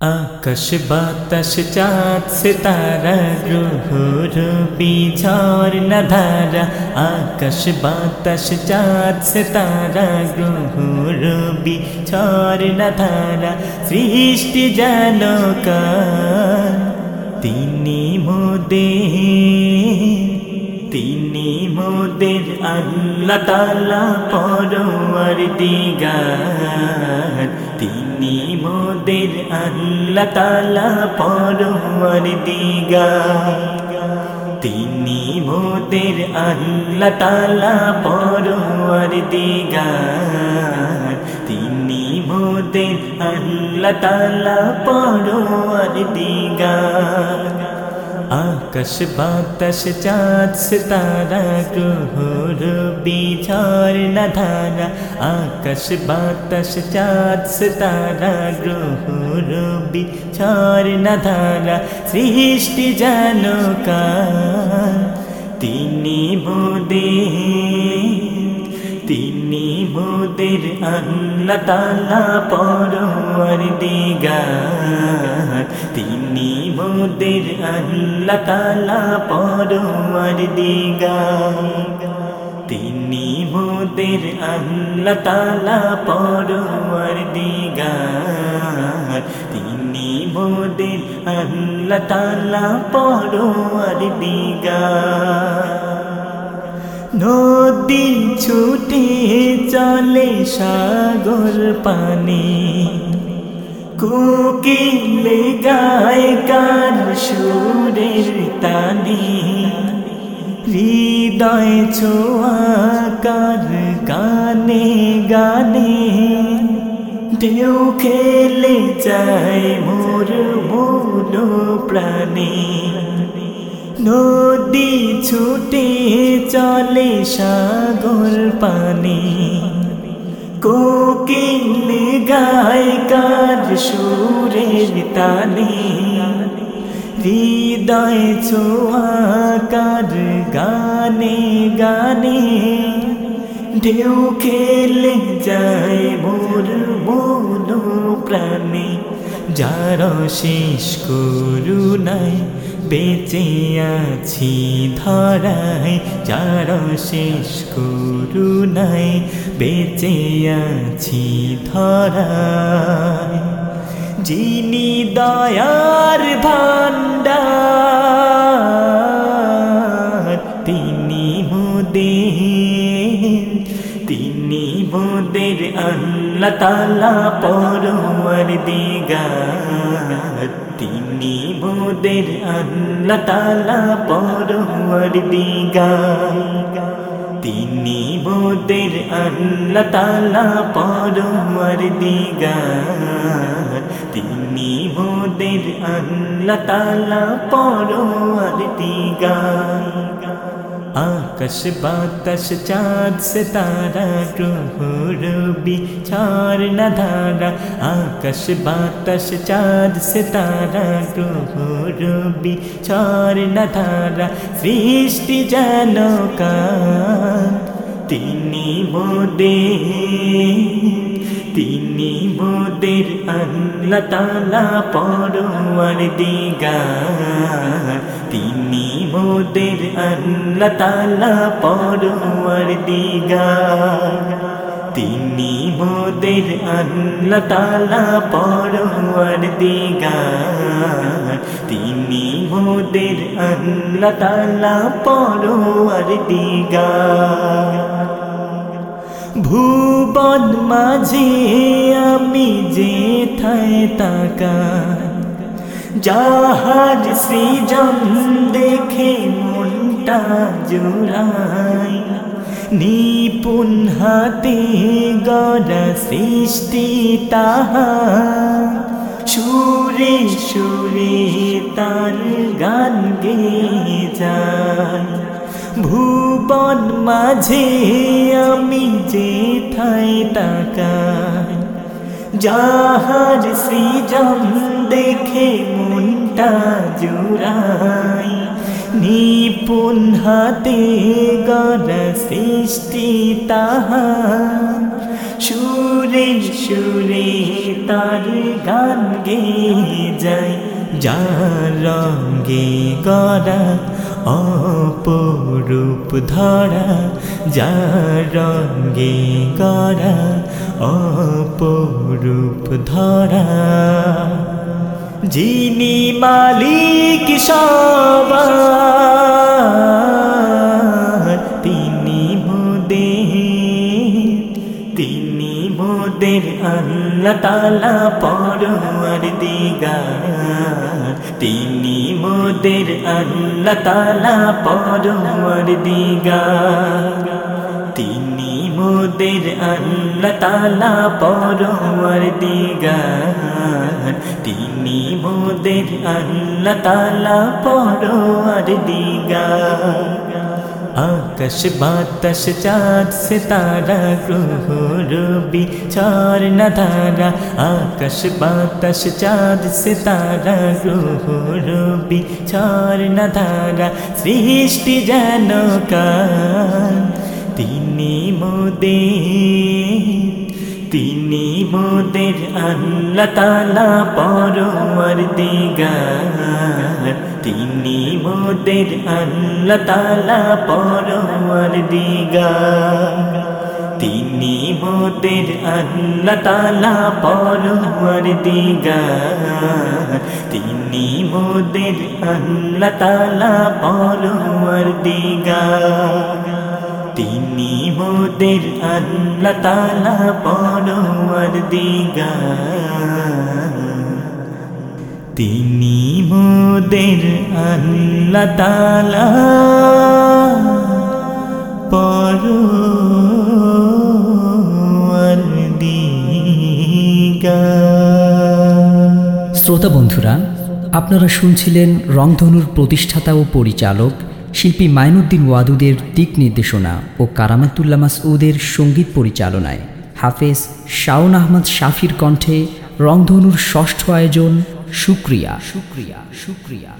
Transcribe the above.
আকাশ বাতাস চাঁদ সিতারা, গ্রহ রবি, ঝর্ণা ধারা। আকাশ বাতাস চাঁদ সিতারা, গ্রহ রবি, ঝর্ণা ধারা। সৃষ্টি কার তিনি মোদে তিনি মোদের আল্লাহ তালা পরওয়ার দিগার তিনি মোদের আল্লাহ তালা পরওয়ার দিগার তিনি মোদের আল্লাহ তালা পরওয়ার দিগার তিনি মোদের আল্লাহ তালা পরওয়ার দিগার আকাশ বাতাস, চাঁদ, সিতারা গ্রহ রবি ঝর্ণা ধারা। আকাশ বাতাস, চাঁদ, সিতারা গ্রহ রবি ঝর্ণা ধারা। সৃষ্টি যেন কার তিনি মোদে তিনি মোদের আল্লাহ তালা পরওয়ার দিগার। তিনি মোদের আল্লাহ তালা পরওয়ার দিগার। তিনি মোদের আল্লাহ তালা পরওয়ার দিগার। তিনি মোদের আল্লাহ তালা পরওয়ার দিগার। নদী ছুটে চলে সাগর পানি। কোকিলে গায় কার সুরের তানি হৃদয় ছোঁয়া কার গানে গানে। ঢেউ খেলে যায় মোর মূল প্রাণী। নদী ছুটে চলে সাগর পানি। কোকিল গায় কার সুরের তানে হৃদয় ছোঁয়া কার গানে গানে? ঢেউ খেলে যায় মোর মন প্রাণে যার শেষ করুণায় বেঁচে আছি ধরায় যার শেষ করু নাই বেঁচে আছি ধরায় যিনি দয়ার ভান্ডার আল্লাহ তালা পরওয়ার দিগার তিনি মোদের আল্লাহ তালা পরওয়ার দিগার তিনি মোদের আল্লাহ তালা পরওয়ার দিগার তিনি মোদের আল্লাহ তালা দিগার আকাশ বাতাস, চাঁদ, সিতারা, গ্রহ, রবি ঝর্ণা ধারা আকাশ বাতাস, চাঁদ, সিতারা, গ্রহ, রবি ঝর্ণা ধারা সৃষ্টি যেন কার? তিনি মোদে তিনি মোদের আল্লাহ তালা পরওয়ার দিগার। তিনি মোদের আল্লাহ তালা পরওয়ার দিগার। তিনি মোদের আল্লাহ তালা পরওয়ার দিগার। তিনি মোদের আল্লাহ তালা পরওয়ার দিগার। ভুবন মাঝে আমি যে থায় তাকাই যাহার সৃজন দেখে মনটা জোড়াই নিপুণ হাতে গড়া সৃষ্টি তাহা, সুরে সুরে তার গান গে যায়। ভুবন মাঝে আমি যে থাই তাকাই যাহার সৃজন দেখে মনটা জুড়াই নিপুণ হাতে গড়া সৃষ্টি তাহা সুরে সুরে তার গান গে যায়, যার রঙ্গে গড়া অপরূপ ধরা যার রঙ্গে অপরূপ ধরা। যিনি মালিক সবার আল্লাহ তালা পরওয়ার দিগার। তিনি মোদের আল্লাহ তালা পরওয়ার দিগার। তিনি মোদের আল্লাহ তালা পরওয়ার দিগার। তিনি মোদের আল্লাহ তালা পরওয়ার দিগার। আকাশ বাতাস, চাঁদ, সিতারা, গ্রহ, রবি চার নাধারা আকাশ বাতাস, চাঁদ, সিতারা, গ্রহ, রবি চার নাধারা সৃষ্টি যেন তিনি মোদের তিনি মোদের আল্লাহ তালা পরওয়ার দিগার তিনি মোদের আল্লাহ তালা পরওয়ার দিগার। তিনি মোদের আল্লাহ তালা পরওয়ার দিগার। তিনি মোদের আল্লাহ তালা পরওয়ার দিগার। তিনি মোদের আল্লাহ তালা পরওয়ার দিগার। তিনি মোদের আল্লাহ তালা দিগার। শ্রোতা বন্ধুরা, আপনারা শুনছিলেন রংধনুর প্রতিষ্ঠাতা ও পরিচালক শিল্পী মাইনুদ্দিন ওয়াদুদের দিক নির্দেশনা ও কারামাতুল্লা মাসউদের সংগীত পরিচালনায়। হাফেজ শাওন আহমদ শাফির কণ্ঠে রংধনুর ষষ্ঠ আয়োজন সুক্রিয়া সুক্রিয়া সুক্রিয়া